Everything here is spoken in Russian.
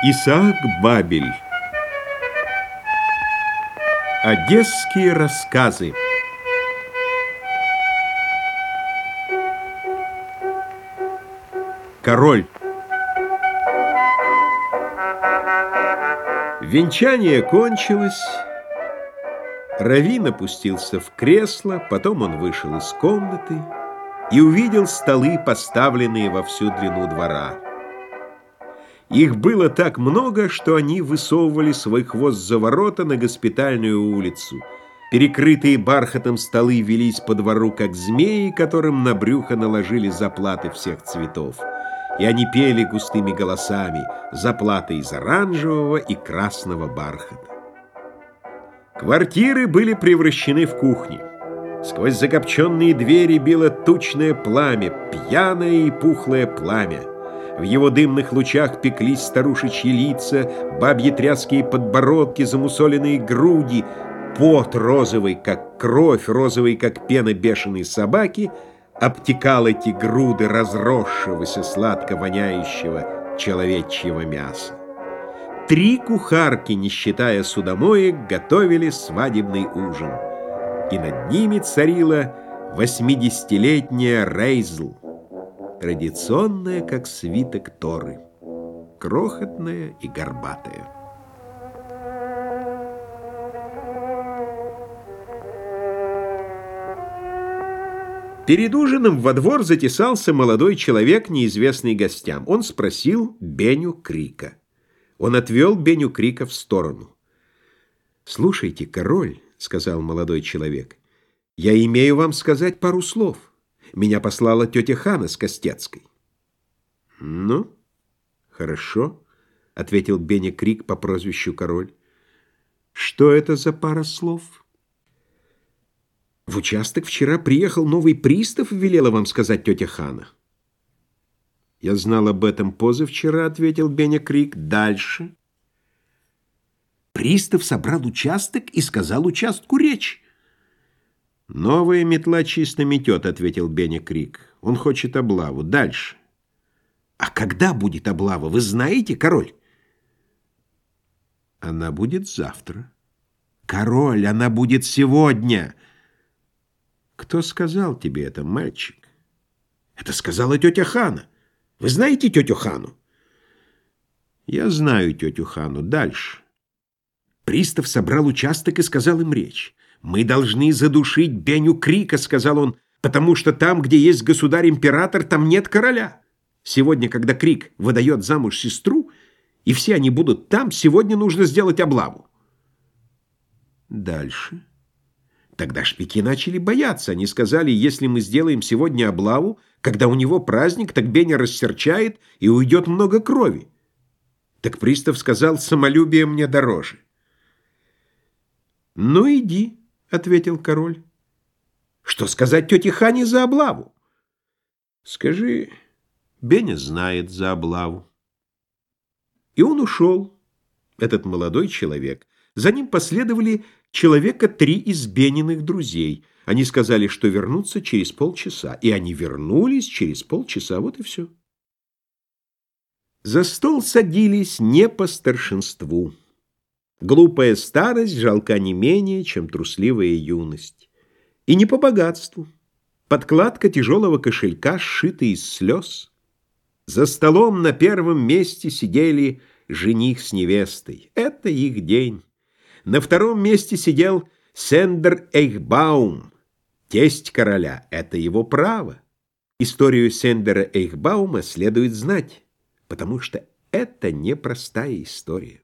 Исаак Бабель Одесские рассказы Король Венчание кончилось. Равин опустился в кресло, потом он вышел из комнаты и увидел столы, поставленные во всю длину двора. Их было так много, что они высовывали свой хвост за ворота на госпитальную улицу. Перекрытые бархатом столы велись по двору, как змеи, которым на брюхо наложили заплаты всех цветов. И они пели густыми голосами заплаты из оранжевого и красного бархата. Квартиры были превращены в кухни. Сквозь закопченные двери било тучное пламя, пьяное и пухлое пламя. В его дымных лучах пеклись старушечьи лица, бабьи тряские подбородки, замусоленные груди, пот розовый, как кровь, розовый, как пена бешеной собаки, обтекал эти груды разросшегося, сладко воняющего человечьего мяса. Три кухарки, не считая судомоек, готовили свадебный ужин. И над ними царила восьмидесятилетняя Рейзл — традиционная, как свиток Торы, крохотная и горбатая. Перед ужином во двор затесался молодой человек, неизвестный гостям. Он спросил Беню Крика. Он отвел Беню Крика в сторону. «Слушайте, король», — сказал молодой человек, — «я имею вам сказать пару слов». Меня послала тетя Хана с Костецкой. «Ну, хорошо», — ответил Беня Крик по прозвищу Король. «Что это за пара слов?» «В участок вчера приехал новый пристав, велела вам сказать тетя Хана». «Я знал об этом позавчера», — ответил Беня Крик. «Дальше». Пристав собрал участок и сказал участку речь. «Новая метла чисто метет», — ответил Беня Крик. «Он хочет облаву. Дальше». «А когда будет облава, вы знаете, король?» «Она будет завтра». «Король, она будет сегодня!» «Кто сказал тебе это, мальчик?» «Это сказала тетя Хана. Вы знаете тетю Хану?» «Я знаю тетю Хану. Дальше». Пристав собрал участок и сказал им речь. «Мы должны задушить Беню Крика», — сказал он, «потому что там, где есть государь-император, там нет короля. Сегодня, когда Крик выдает замуж сестру, и все они будут там, сегодня нужно сделать облаву». Дальше. Тогда шпики начали бояться. Они сказали, если мы сделаем сегодня облаву, когда у него праздник, так Беня рассерчает и уйдет много крови. Так пристав сказал, самолюбие мне дороже. «Ну, иди», — ответил король. «Что сказать тете Хане за облаву?» «Скажи, Беня знает за облаву». И он ушел, этот молодой человек. За ним последовали человека три из Бениных друзей. Они сказали, что вернутся через полчаса. И они вернулись через полчаса. Вот и все. За стол садились не по старшинству. Глупая старость жалка не менее, чем трусливая юность. И не по богатству. Подкладка тяжелого кошелька сшита из слез. За столом на первом месте сидели жених с невестой. Это их день. На втором месте сидел Сендер Эйхбаум, тесть короля. Это его право. Историю Сендера Эйхбаума следует знать, потому что это непростая история.